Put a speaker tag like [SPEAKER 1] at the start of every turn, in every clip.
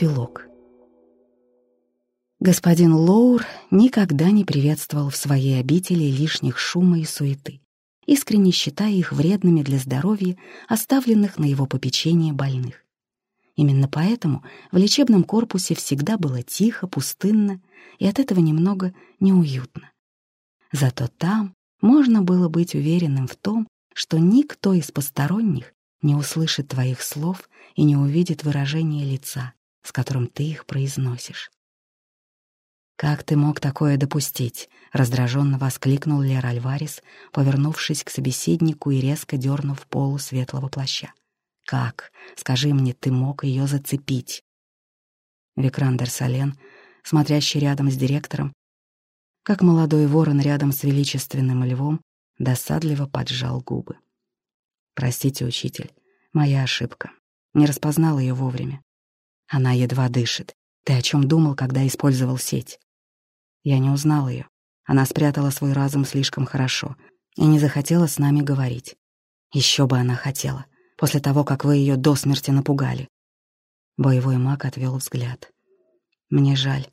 [SPEAKER 1] Эпилог. Господин Лоур никогда не приветствовал в своей обители лишних шума и суеты, искренне считая их вредными для здоровья оставленных на его попечение больных. Именно поэтому в лечебном корпусе всегда было тихо, пустынно и от этого немного неуютно. Зато там можно было быть уверенным в том, что никто из посторонних не услышит твоих слов и не увидит выражения лица, с которым ты их произносишь. «Как ты мог такое допустить?» — раздраженно воскликнул Лер Альварес, повернувшись к собеседнику и резко дернув полу светлого плаща. «Как, скажи мне, ты мог ее зацепить?» Викрандер Сален, смотрящий рядом с директором, как молодой ворон рядом с величественным львом, досадливо поджал губы. «Простите, учитель, моя ошибка. Не распознал ее вовремя. Она едва дышит. Ты о чем думал, когда использовал сеть?» Я не узнал ее. Она спрятала свой разум слишком хорошо и не захотела с нами говорить. Еще бы она хотела, после того, как вы ее до смерти напугали. Боевой маг отвел взгляд. Мне жаль.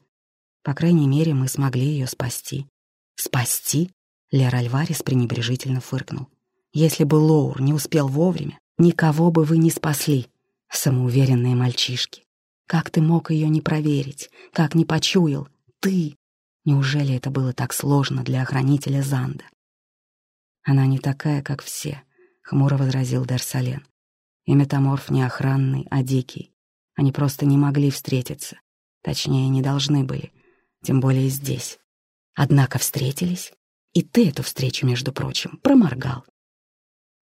[SPEAKER 1] По крайней мере, мы смогли ее спасти. Спасти? Лер Альварес пренебрежительно фыркнул. Если бы Лоур не успел вовремя, никого бы вы не спасли. Самоуверенные мальчишки. Как ты мог ее не проверить? Как не почуял? Ты! Неужели это было так сложно для охранителя Занда? Она не такая, как все, — хмуро возразил Дарсален. И метаморф не охранный, а дикий. Они просто не могли встретиться. Точнее, не должны были. Тем более здесь. Однако встретились. И ты эту встречу, между прочим, проморгал.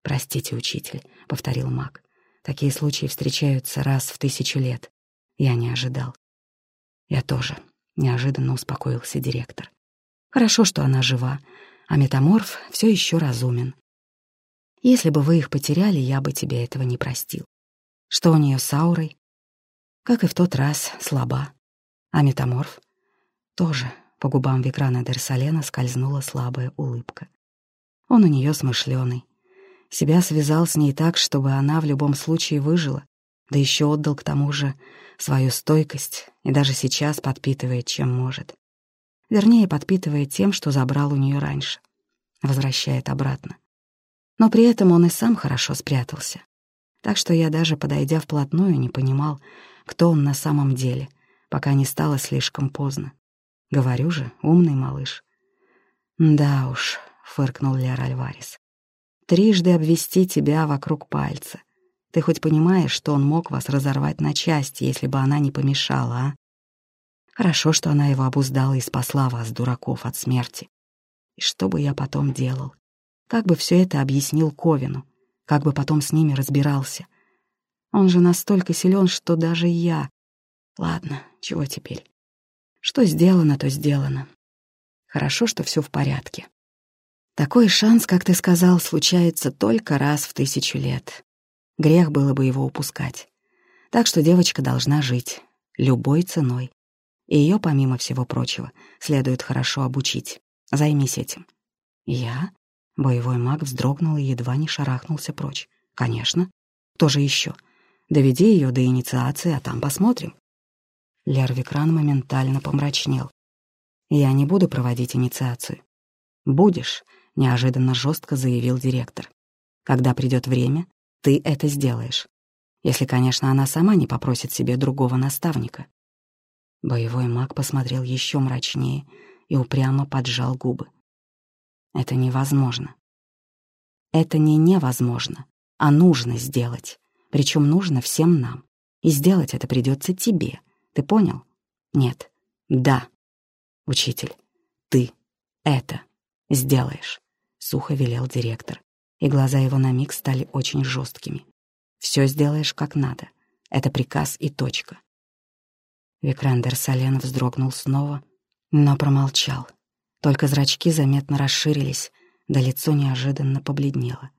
[SPEAKER 1] «Простите, учитель», — повторил маг. «Такие случаи встречаются раз в тысячу лет. Я не ожидал». «Я тоже», неожиданно успокоился директор. Хорошо, что она жива, а метаморф все еще разумен. Если бы вы их потеряли, я бы тебе этого не простил. Что у нее с аурой? Как и в тот раз, слаба. А метаморф? Тоже по губам Викрана Дерсалена скользнула слабая улыбка. Он у нее смышленый. Себя связал с ней так, чтобы она в любом случае выжила, да еще отдал к тому же свою стойкость и даже сейчас подпитывает, чем может. Вернее, подпитывает тем, что забрал у нее раньше. Возвращает обратно. Но при этом он и сам хорошо спрятался. Так что я даже, подойдя вплотную, не понимал, кто он на самом деле, пока не стало слишком поздно. Говорю же, умный малыш. «Да уж», — фыркнул Лер Альварес. «Трижды обвести тебя вокруг пальца. Ты хоть понимаешь, что он мог вас разорвать на части, если бы она не помешала, а? Хорошо, что она его обуздала и спасла вас, дураков, от смерти. И что бы я потом делал? Как бы все это объяснил Ковину? Как бы потом с ними разбирался? Он же настолько силен, что даже я... Ладно, чего теперь? Что сделано, то сделано. Хорошо, что все в порядке. Такой шанс, как ты сказал, случается только раз в тысячу лет. Грех было бы его упускать. Так что девочка должна жить любой ценой. И ее, помимо всего прочего, следует хорошо обучить. Займись этим. Я? Боевой маг вздрогнул и едва не шарахнулся прочь. Конечно. Кто же еще? Доведи ее до инициации, а там посмотрим. Лервикран моментально помрачнел. «Я не буду проводить инициацию». «Будешь», — неожиданно жестко заявил директор. «Когда придет время, ты это сделаешь. Если, конечно, она сама не попросит себе другого наставника. Боевой маг посмотрел еще мрачнее и упрямо поджал губы. Это невозможно. Это не невозможно, а нужно сделать. Причем нужно всем нам. И сделать это придется тебе. Ты понял? Нет. Да. Учитель, ты это сделаешь, сухо велел директор и глаза его на миг стали очень жесткими. «Все сделаешь как надо. Это приказ и точка». Викрандер Сален вздрогнул снова, но промолчал. Только зрачки заметно расширились, да лицо неожиданно побледнело.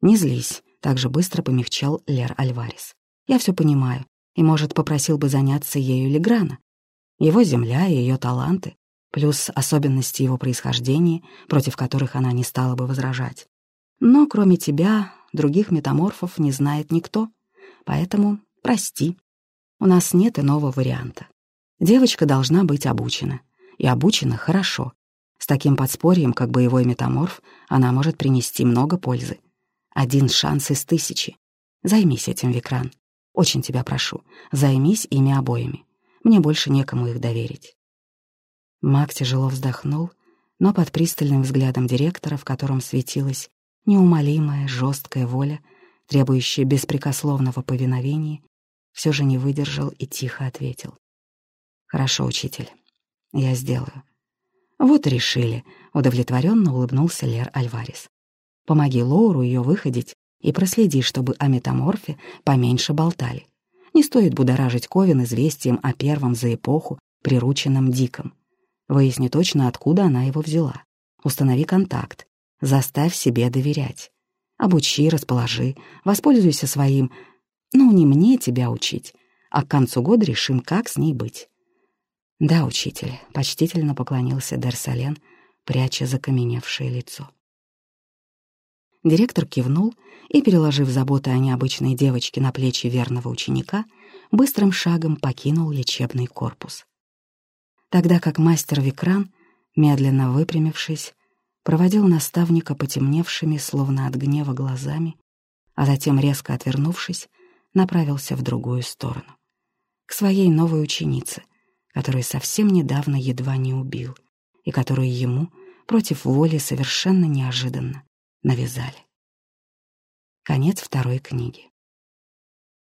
[SPEAKER 1] «Не злись», — так же быстро помягчал Лер Альварес. «Я все понимаю, и, может, попросил бы заняться ею Леграна. Его земля и ее таланты, плюс особенности его происхождения, против которых она не стала бы возражать. Но кроме тебя других метаморфов не знает никто, поэтому прости. У нас нет иного варианта. Девочка должна быть обучена. И обучена хорошо. С таким подспорьем, как боевой метаморф, она может принести много пользы. Один шанс из тысячи. Займись этим, Викран. Очень тебя прошу, займись ими обоими. Мне больше некому их доверить. Мак тяжело вздохнул, но под пристальным взглядом директора, в котором светилась неумолимая, жесткая воля, требующая беспрекословного повиновения, все же не выдержал и тихо ответил. «Хорошо, учитель, я сделаю». «Вот решили», — удовлетворенно улыбнулся Лер Альварес. «Помоги Лоуру ее выходить и проследи, чтобы о метаморфе поменьше болтали. Не стоит будоражить Ковен известием о первом за эпоху прирученном Диком. Выясни точно, откуда она его взяла. Установи контакт. Заставь себе доверять. Обучи, расположи, воспользуйся своим... Ну, не мне тебя учить, а к концу года решим, как с ней быть. «Да, учитель», — почтительно поклонился Дерсален, пряча закаменевшее лицо. Директор кивнул и, переложив заботы о необычной девочке на плечи верного ученика, быстрым шагом покинул лечебный корпус. Тогда как мастер Викран, медленно выпрямившись, проводил наставника потемневшими, словно от гнева, глазами, а затем, резко отвернувшись, направился в другую сторону, к своей новой ученице, которую совсем недавно едва не убил и которую ему, против воли, совершенно неожиданно навязали. Конец второй книги.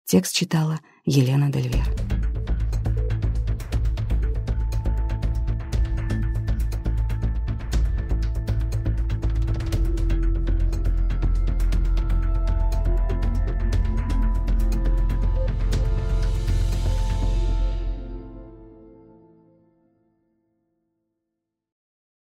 [SPEAKER 1] Текст читала Елена Дельвер.